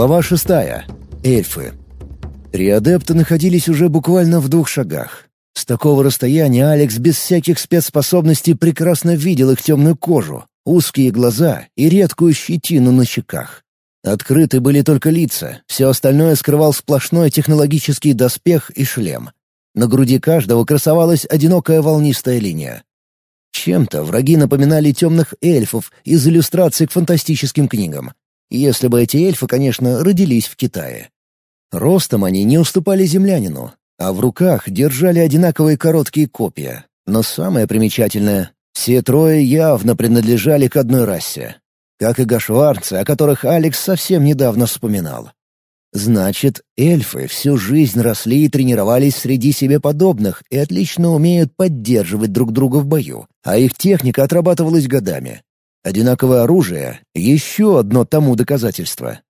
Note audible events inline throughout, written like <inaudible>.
Глава шестая. Эльфы. Три адепта находились уже буквально в двух шагах. С такого расстояния Алекс без всяких спецспособностей прекрасно видел их темную кожу, узкие глаза и редкую щетину на щеках. Открыты были только лица, все остальное скрывал сплошной технологический доспех и шлем. На груди каждого красовалась одинокая волнистая линия. Чем-то враги напоминали темных эльфов из иллюстраций к фантастическим книгам. Если бы эти эльфы, конечно, родились в Китае. Ростом они не уступали землянину, а в руках держали одинаковые короткие копья. Но самое примечательное — все трое явно принадлежали к одной расе. Как и гашварцы, о которых Алекс совсем недавно вспоминал. Значит, эльфы всю жизнь росли и тренировались среди себе подобных и отлично умеют поддерживать друг друга в бою, а их техника отрабатывалась годами. Одинаковое оружие — еще одно тому доказательство.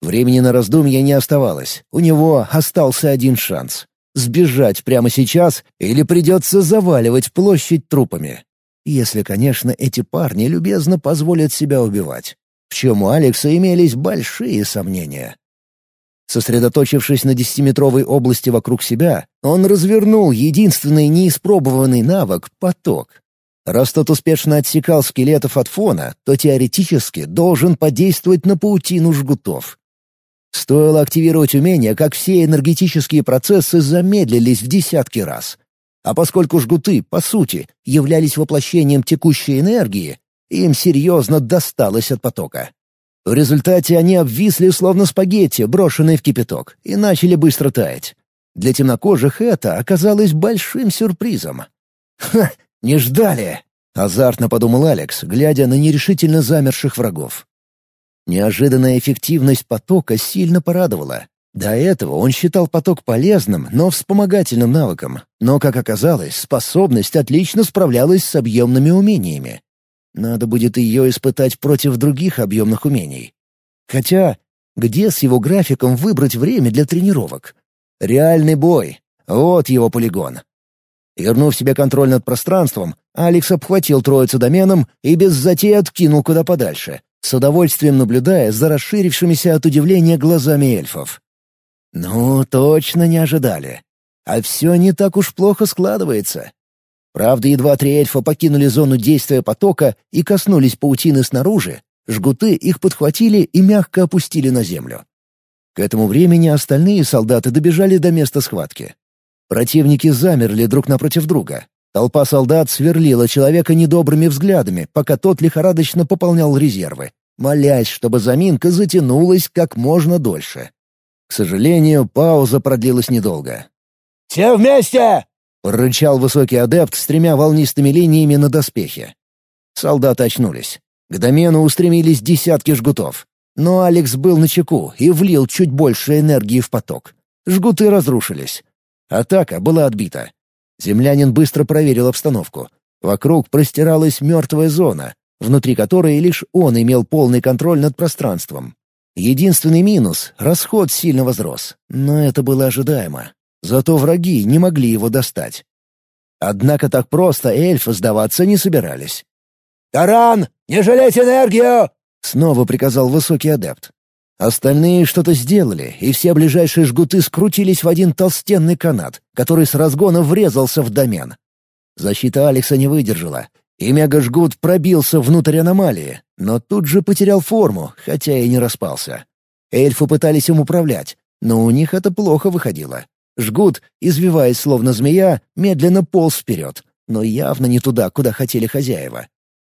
Времени на раздумья не оставалось, у него остался один шанс — сбежать прямо сейчас или придется заваливать площадь трупами. Если, конечно, эти парни любезно позволят себя убивать. В чем у Алекса имелись большие сомнения. Сосредоточившись на десятиметровой области вокруг себя, он развернул единственный неиспробованный навык — поток. Раз тот успешно отсекал скелетов от фона, то теоретически должен подействовать на паутину жгутов. Стоило активировать умение, как все энергетические процессы замедлились в десятки раз. А поскольку жгуты, по сути, являлись воплощением текущей энергии, им серьезно досталось от потока. В результате они обвисли словно спагетти, брошенные в кипяток, и начали быстро таять. Для темнокожих это оказалось большим сюрпризом. «Ха! Не ждали!» — азартно подумал Алекс, глядя на нерешительно замерших врагов. Неожиданная эффективность потока сильно порадовала. До этого он считал поток полезным, но вспомогательным навыком, но, как оказалось, способность отлично справлялась с объемными умениями. Надо будет ее испытать против других объемных умений. Хотя, где с его графиком выбрать время для тренировок? Реальный бой. Вот его полигон. Вернув себе контроль над пространством, Алекс обхватил троицу доменом и без затей откинул куда подальше, с удовольствием наблюдая за расширившимися от удивления глазами эльфов. Ну, точно не ожидали. А все не так уж плохо складывается. Правда, едва три эльфа покинули зону действия потока и коснулись паутины снаружи, жгуты их подхватили и мягко опустили на землю. К этому времени остальные солдаты добежали до места схватки. Противники замерли друг напротив друга. Толпа солдат сверлила человека недобрыми взглядами, пока тот лихорадочно пополнял резервы, молясь, чтобы заминка затянулась как можно дольше. К сожалению, пауза продлилась недолго. «Все вместе!» — рычал высокий адепт с тремя волнистыми линиями на доспехе. Солдаты очнулись. К домену устремились десятки жгутов. Но Алекс был на чеку и влил чуть больше энергии в поток. Жгуты разрушились. Атака была отбита. Землянин быстро проверил обстановку. Вокруг простиралась мертвая зона, внутри которой лишь он имел полный контроль над пространством. Единственный минус — расход сильно возрос, но это было ожидаемо. Зато враги не могли его достать. Однако так просто эльфы сдаваться не собирались. «Таран, не жалеть энергию!» — снова приказал высокий адепт. Остальные что-то сделали, и все ближайшие жгуты скрутились в один толстенный канат, который с разгона врезался в домен. Защита Алекса не выдержала, и мегажгут пробился внутрь аномалии, но тут же потерял форму, хотя и не распался. Эльфы пытались им управлять, но у них это плохо выходило. Жгут, извиваясь словно змея, медленно полз вперед, но явно не туда, куда хотели хозяева.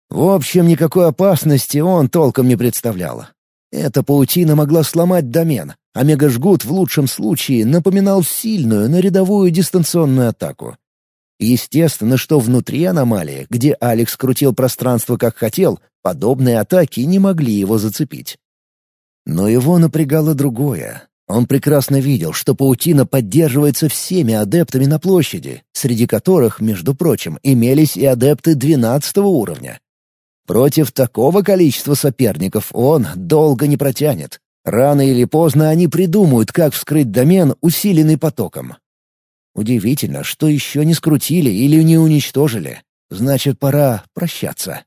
В общем, никакой опасности он толком не представлял. Эта паутина могла сломать домен, а мегажгут в лучшем случае напоминал сильную, но рядовую дистанционную атаку. Естественно, что внутри аномалии, где Алекс крутил пространство как хотел, подобные атаки не могли его зацепить. Но его напрягало другое. Он прекрасно видел, что паутина поддерживается всеми адептами на площади, среди которых, между прочим, имелись и адепты двенадцатого уровня. Против такого количества соперников он долго не протянет. Рано или поздно они придумают, как вскрыть домен, усиленный потоком. Удивительно, что еще не скрутили или не уничтожили. Значит, пора прощаться.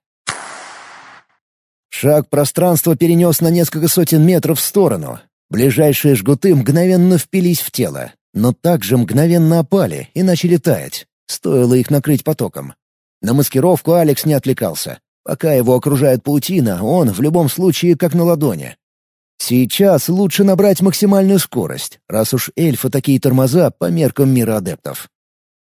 Шаг пространства перенес на несколько сотен метров в сторону. Ближайшие жгуты мгновенно впились в тело, но также мгновенно опали и начали таять. Стоило их накрыть потоком. На маскировку Алекс не отвлекался. Пока его окружает паутина, он в любом случае как на ладони. Сейчас лучше набрать максимальную скорость, раз уж эльфы такие тормоза по меркам мира адептов.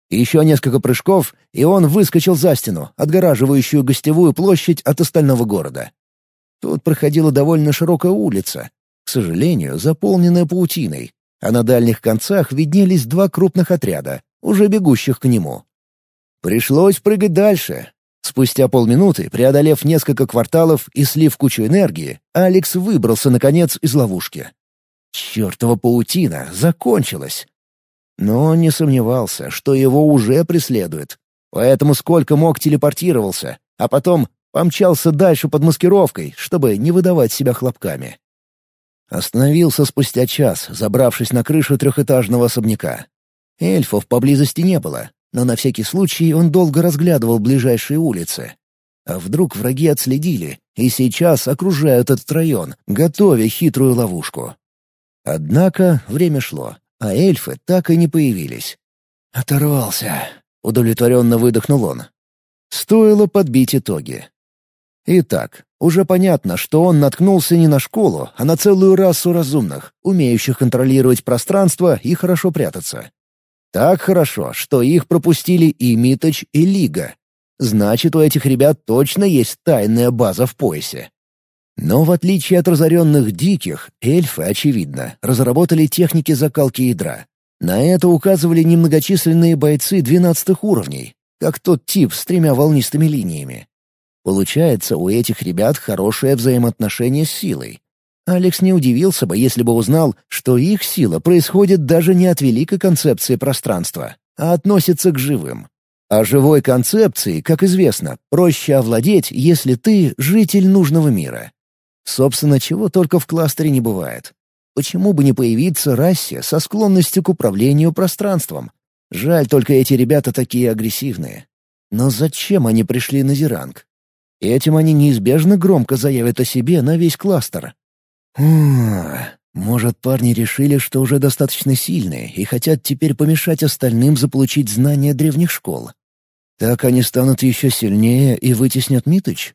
Еще несколько прыжков, и он выскочил за стену, отгораживающую гостевую площадь от остального города. Тут проходила довольно широкая улица, к сожалению, заполненная паутиной, а на дальних концах виднелись два крупных отряда, уже бегущих к нему. Пришлось прыгать дальше. Спустя полминуты, преодолев несколько кварталов и слив кучу энергии, Алекс выбрался, наконец, из ловушки. Чёртова паутина закончилась. Но он не сомневался, что его уже преследуют. Поэтому сколько мог телепортировался, а потом помчался дальше под маскировкой, чтобы не выдавать себя хлопками. Остановился спустя час, забравшись на крышу трехэтажного особняка. Эльфов поблизости не было, но на всякий случай он долго разглядывал ближайшие улицы. А вдруг враги отследили и сейчас окружают этот район, готовя хитрую ловушку. Однако время шло, а эльфы так и не появились. «Оторвался», — удовлетворенно выдохнул он. Стоило подбить итоги. Итак, уже понятно, что он наткнулся не на школу, а на целую расу разумных, умеющих контролировать пространство и хорошо прятаться. Так хорошо, что их пропустили и Миточ, и Лига. Значит, у этих ребят точно есть тайная база в поясе. Но в отличие от разоренных диких, эльфы, очевидно, разработали техники закалки ядра. На это указывали немногочисленные бойцы двенадцатых уровней, как тот тип с тремя волнистыми линиями. Получается, у этих ребят хорошее взаимоотношение с силой. Алекс не удивился бы, если бы узнал, что их сила происходит даже не от великой концепции пространства, а относится к живым. А живой концепции, как известно, проще овладеть, если ты — житель нужного мира. Собственно, чего только в кластере не бывает. Почему бы не появиться расе со склонностью к управлению пространством? Жаль, только эти ребята такие агрессивные. Но зачем они пришли на Зеранг? Этим они неизбежно громко заявят о себе на весь кластер. Может, парни решили, что уже достаточно сильные и хотят теперь помешать остальным заполучить знания древних школ. Так они станут еще сильнее и вытеснят Митыч?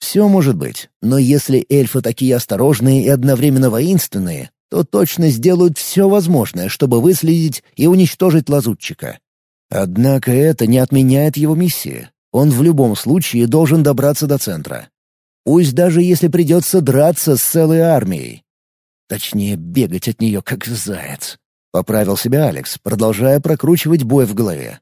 Все может быть, но если эльфы такие осторожные и одновременно воинственные, то точно сделают все возможное, чтобы выследить и уничтожить лазутчика. Однако это не отменяет его миссии. Он в любом случае должен добраться до центра. Пусть даже если придется драться с целой армией. Точнее, бегать от нее, как заяц. Поправил себя Алекс, продолжая прокручивать бой в голове.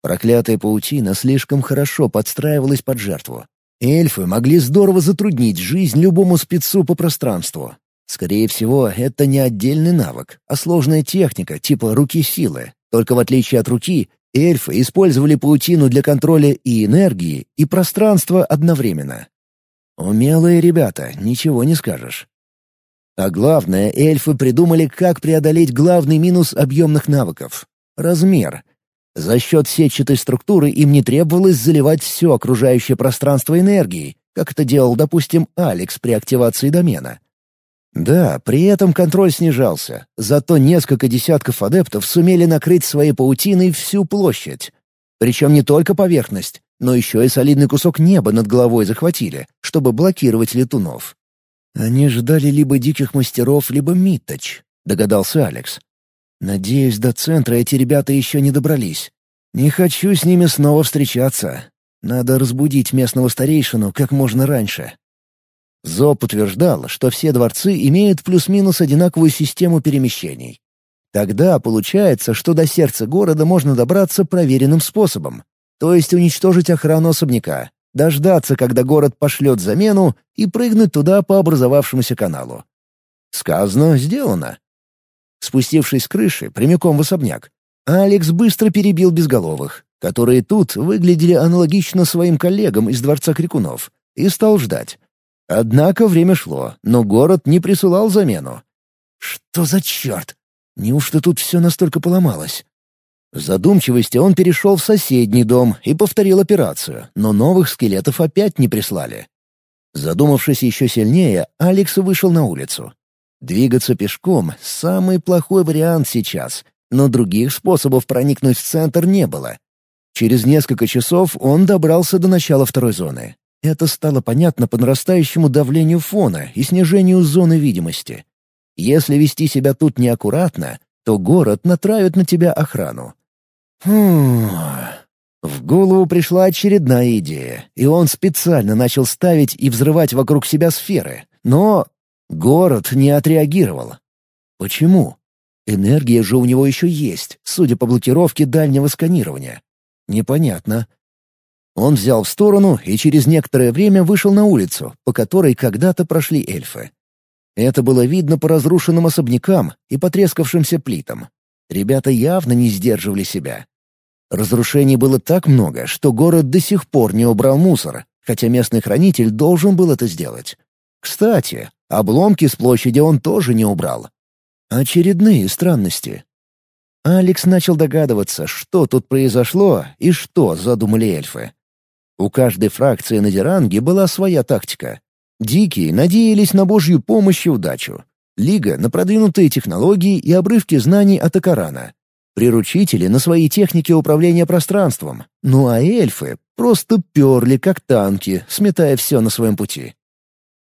Проклятая паутина слишком хорошо подстраивалась под жертву. Эльфы могли здорово затруднить жизнь любому спецу по пространству. Скорее всего, это не отдельный навык, а сложная техника типа руки силы. Только в отличие от руки, эльфы использовали паутину для контроля и энергии, и пространства одновременно. Умелые ребята, ничего не скажешь. А главное, эльфы придумали, как преодолеть главный минус объемных навыков — размер — за счет сетчатой структуры им не требовалось заливать все окружающее пространство энергией, как это делал, допустим, Алекс при активации домена. Да, при этом контроль снижался, зато несколько десятков адептов сумели накрыть своей паутиной всю площадь. Причем не только поверхность, но еще и солидный кусок неба над головой захватили, чтобы блокировать летунов. Они ждали либо диких мастеров, либо Митточ, догадался Алекс. Надеюсь, до центра эти ребята еще не добрались. Не хочу с ними снова встречаться. Надо разбудить местного старейшину как можно раньше. Зоб утверждал, что все дворцы имеют плюс-минус одинаковую систему перемещений. Тогда получается, что до сердца города можно добраться проверенным способом, то есть уничтожить охрану особняка, дождаться, когда город пошлет замену, и прыгнуть туда по образовавшемуся каналу. Сказано, сделано. Спустившись с крыши, прямиком в особняк, Алекс быстро перебил безголовых, которые тут выглядели аналогично своим коллегам из Дворца Крикунов, и стал ждать. Однако время шло, но город не присылал замену. Что за черт? Неужто тут все настолько поломалось? В задумчивости он перешел в соседний дом и повторил операцию, но новых скелетов опять не прислали. Задумавшись еще сильнее, Алекс вышел на улицу. Двигаться пешком — самый плохой вариант сейчас, но других способов проникнуть в центр не было. Через несколько часов он добрался до начала второй зоны. Это стало понятно по нарастающему давлению фона и снижению зоны видимости. Если вести себя тут неаккуратно, то город натравит на тебя охрану. Хм... В голову пришла очередная идея, и он специально начал ставить и взрывать вокруг себя сферы. Но город не отреагировал. Почему? Энергия же у него еще есть, судя по блокировке дальнего сканирования. Непонятно. Он взял в сторону и через некоторое время вышел на улицу, по которой когда-то прошли эльфы. Это было видно по разрушенным особнякам и потрескавшимся плитам. Ребята явно не сдерживали себя. Разрушений было так много, что город до сих пор не убрал мусор, хотя местный хранитель должен был это сделать. Кстати, обломки с площади он тоже не убрал. Очередные странности. Алекс начал догадываться, что тут произошло и что задумали эльфы. У каждой фракции на Деранге была своя тактика. Дикие надеялись на божью помощь и удачу. Лига — на продвинутые технологии и обрывки знаний от Акарана. Приручители — на свои техники управления пространством. Ну а эльфы просто перли, как танки, сметая все на своем пути.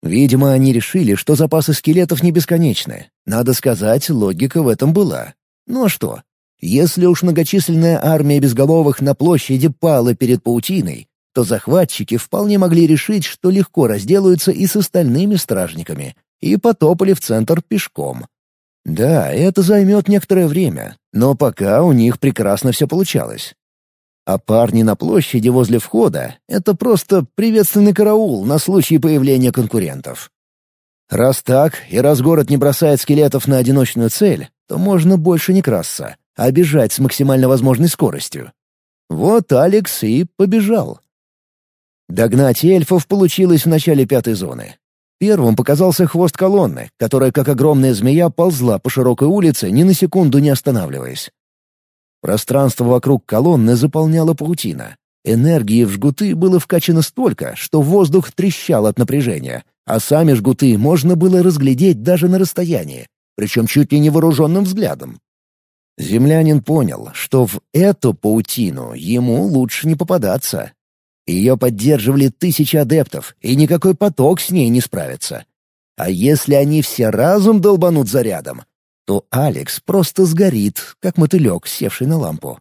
Видимо, они решили, что запасы скелетов не бесконечны. Надо сказать, логика в этом была. Ну а что? Если уж многочисленная армия безголовых на площади пала перед паутиной, то захватчики вполне могли решить, что легко разделаются и с остальными стражниками, и потопали в центр пешком. Да, это займет некоторое время, но пока у них прекрасно все получалось. А парни на площади возле входа — это просто приветственный караул на случай появления конкурентов. Раз так, и раз город не бросает скелетов на одиночную цель, то можно больше не красться, а бежать с максимально возможной скоростью. Вот Алекс и побежал. Догнать эльфов получилось в начале пятой зоны. Первым показался хвост колонны, которая, как огромная змея, ползла по широкой улице, ни на секунду не останавливаясь. Пространство вокруг колонны заполняла паутина. Энергии в жгуты было вкачано столько, что воздух трещал от напряжения, а сами жгуты можно было разглядеть даже на расстоянии, причем чуть ли не вооруженным взглядом. Землянин понял, что в эту паутину ему лучше не попадаться, ее поддерживали тысячи адептов, и никакой поток с ней не справится. А если они все разум долбанут зарядом, то Алекс просто сгорит, как мотылек, севший на лампу.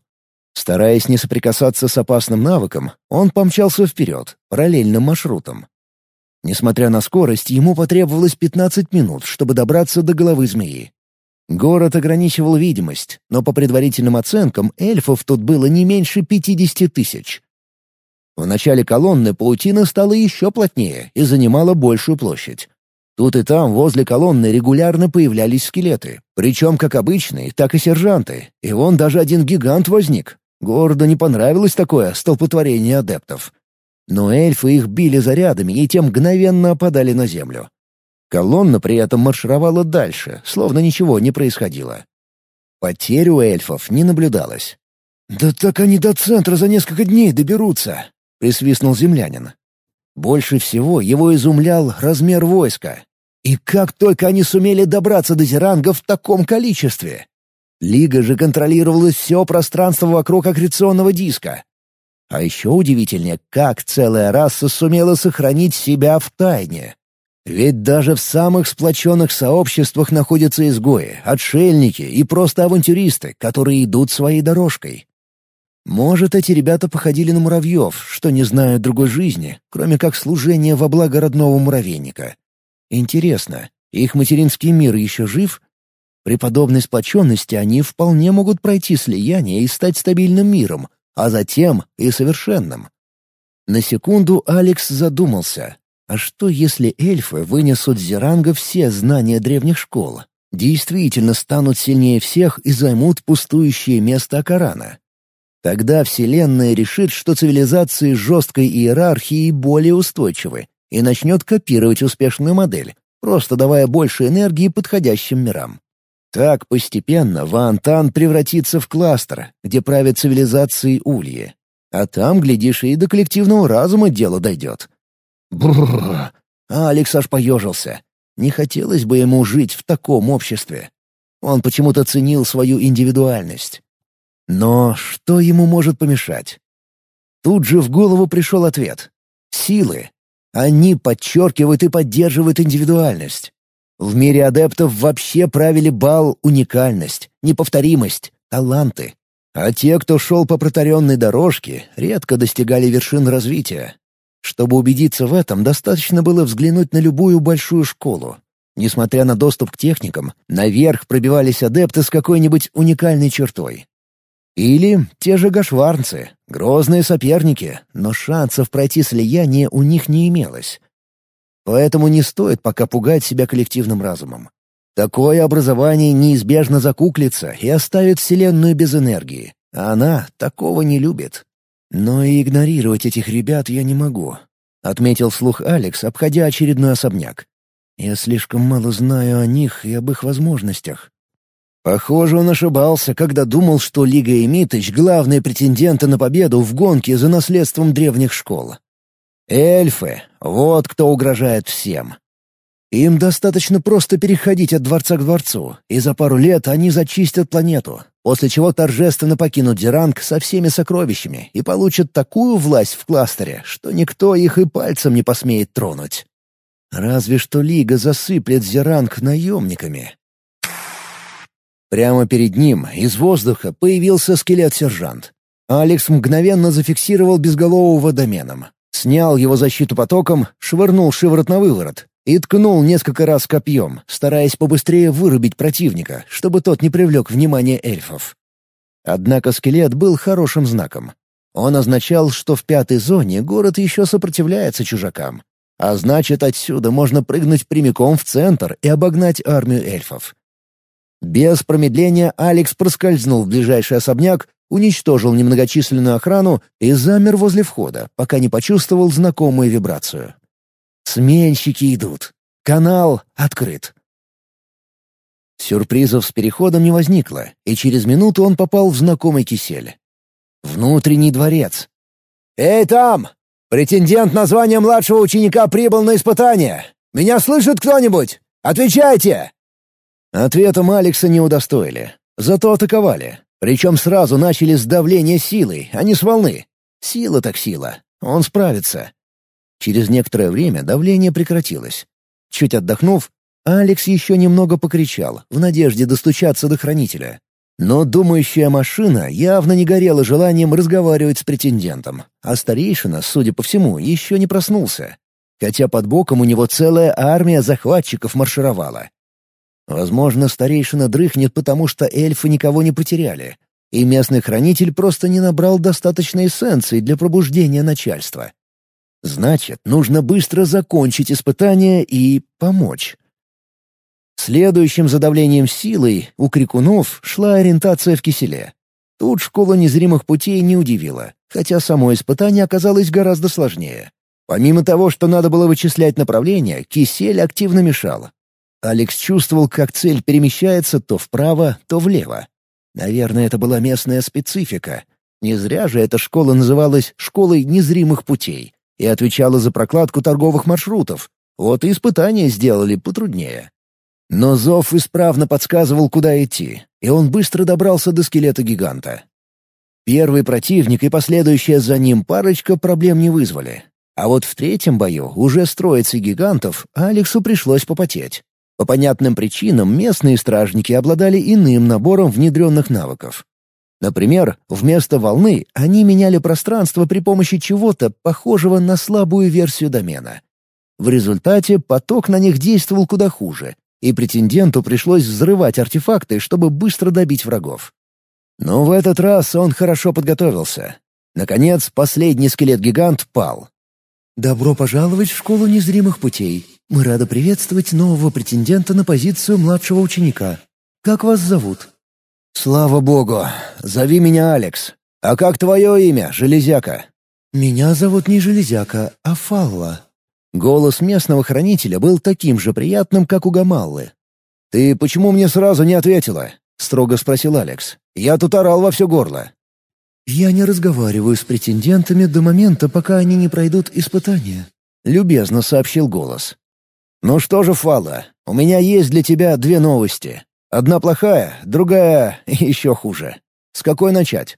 Стараясь не соприкасаться с опасным навыком, он помчался вперед, параллельным маршрутом. Несмотря на скорость, ему потребовалось 15 минут, чтобы добраться до головы змеи. Город ограничивал видимость, но по предварительным оценкам эльфов тут было не меньше 50 тысяч. В начале колонны паутина стала еще плотнее и занимала большую площадь. Тут и там возле колонны регулярно появлялись скелеты, причем как обычные, так и сержанты, и вон даже один гигант возник. Городу не понравилось такое столпотворение адептов. Но эльфы их били зарядами и тем мгновенно опадали на землю. Колонна при этом маршировала дальше, словно ничего не происходило. Потерь у эльфов не наблюдалось. «Да так они до центра за несколько дней доберутся!» — присвистнул землянин. Больше всего его изумлял размер войска. И как только они сумели добраться до Зеранга в таком количестве? Лига же контролировала все пространство вокруг аккреционного диска. А еще удивительнее, как целая раса сумела сохранить себя в тайне. Ведь даже в самых сплоченных сообществах находятся изгои, отшельники и просто авантюристы, которые идут своей дорожкой. Может, эти ребята походили на муравьев, что не знают другой жизни, кроме как служения во благо родного муравейника. Интересно, их материнский мир еще жив? При подобной сплоченности они вполне могут пройти слияние и стать стабильным миром, а затем и совершенным. На секунду Алекс задумался. А что, если эльфы вынесут Зеранга все знания древних школ? Действительно станут сильнее всех и займут пустующее место Акарана? Тогда Вселенная решит, что цивилизации жесткой иерархией более устойчивы и начнет копировать успешную модель, просто давая больше энергии подходящим мирам. Так постепенно Ваантан превратится в кластер, где правят цивилизации Ульи. А там, глядишь, и до коллективного разума дело дойдет. Бррр. а Алекс аж поежился. Не хотелось бы ему жить в таком обществе. Он почему-то ценил свою индивидуальность. Но что ему может помешать? Тут же в голову пришел ответ. Силы. Они подчеркивают и поддерживают индивидуальность. В мире адептов вообще правили бал уникальность, неповторимость, таланты. А те, кто шел по протаренной дорожке, редко достигали вершин развития. Чтобы убедиться в этом, достаточно было взглянуть на любую большую школу. Несмотря на доступ к техникам, наверх пробивались адепты с какой-нибудь уникальной чертой. Или те же гашварнцы, грозные соперники, но шансов пройти слияние у них не имелось. Поэтому не стоит пока пугать себя коллективным разумом. Такое образование неизбежно закуклится и оставит Вселенную без энергии, а она такого не любит. Но и игнорировать этих ребят я не могу, — отметил слух Алекс, обходя очередной особняк. Я слишком мало знаю о них и об их возможностях. Похоже, он ошибался, когда думал, что Лига и Митыч — главные претенденты на победу в гонке за наследством древних школ. Эльфы — вот кто угрожает всем. Им достаточно просто переходить от дворца к дворцу, и за пару лет они зачистят планету, после чего торжественно покинут Зеранг со всеми сокровищами и получат такую власть в кластере, что никто их и пальцем не посмеет тронуть. Разве что Лига засыплет Зеранг наемниками. Прямо перед ним из воздуха появился скелет-сержант. Алекс мгновенно зафиксировал безголового доменом. Снял его защиту потоком, швырнул шиворот на выворот и ткнул несколько раз копьем, стараясь побыстрее вырубить противника, чтобы тот не привлек внимание эльфов. Однако скелет был хорошим знаком. Он означал, что в пятой зоне город еще сопротивляется чужакам. А значит, отсюда можно прыгнуть прямиком в центр и обогнать армию эльфов. Без промедления Алекс проскользнул в ближайший особняк, уничтожил немногочисленную охрану и замер возле входа, пока не почувствовал знакомую вибрацию. Сменщики идут. Канал открыт. Сюрпризов с переходом не возникло, и через минуту он попал в знакомый кисель. Внутренний дворец. «Эй, там! Претендент на звание младшего ученика прибыл на испытание! Меня слышит кто-нибудь? Отвечайте!» Ответом Алекса не удостоили. Зато атаковали. Причем сразу начали с давления силой, а не с волны. Сила так сила. Он справится. Через некоторое время давление прекратилось. Чуть отдохнув, Алекс еще немного покричал, в надежде достучаться до хранителя. Но думающая машина явно не горела желанием разговаривать с претендентом, а старейшина, судя по всему, еще не проснулся. Хотя под боком у него целая армия захватчиков маршировала. Возможно, старейшина дрыхнет, потому что эльфы никого не потеряли, и местный хранитель просто не набрал достаточной эссенции для пробуждения начальства. Значит, нужно быстро закончить испытание и помочь. Следующим задавлением силой у крикунов шла ориентация в киселе. Тут школа незримых путей не удивила, хотя само испытание оказалось гораздо сложнее. Помимо того, что надо было вычислять направление, кисель активно мешал, Алекс чувствовал, как цель перемещается то вправо, то влево. Наверное, это была местная специфика. Не зря же эта школа называлась «школой незримых путей» и отвечала за прокладку торговых маршрутов. Вот и испытания сделали потруднее. Но зов исправно подсказывал, куда идти, и он быстро добрался до скелета гиганта. Первый противник и последующая за ним парочка проблем не вызвали. А вот в третьем бою уже с троицей гигантов Алексу пришлось попотеть. По понятным причинам местные стражники обладали иным набором внедренных навыков. Например, вместо волны они меняли пространство при помощи чего-то похожего на слабую версию домена. В результате поток на них действовал куда хуже, и претенденту пришлось взрывать артефакты, чтобы быстро добить врагов. Но в этот раз он хорошо подготовился. Наконец, последний скелет-гигант пал. «Добро пожаловать в школу незримых путей. Мы рады приветствовать нового претендента на позицию младшего ученика. Как вас зовут?» «Слава богу! Зови меня Алекс. А как твое имя, Железяка?» «Меня зовут не Железяка, а Фалла». Голос местного хранителя был таким же приятным, как у Гамаллы. «Ты почему мне сразу не ответила?» — строго спросил Алекс. «Я тут орал во все горло». «Я не разговариваю с претендентами до момента, пока они не пройдут испытания. — любезно сообщил голос. «Ну что же, Фала, у меня есть для тебя две новости. Одна плохая, другая <laughs> еще хуже. С какой начать?»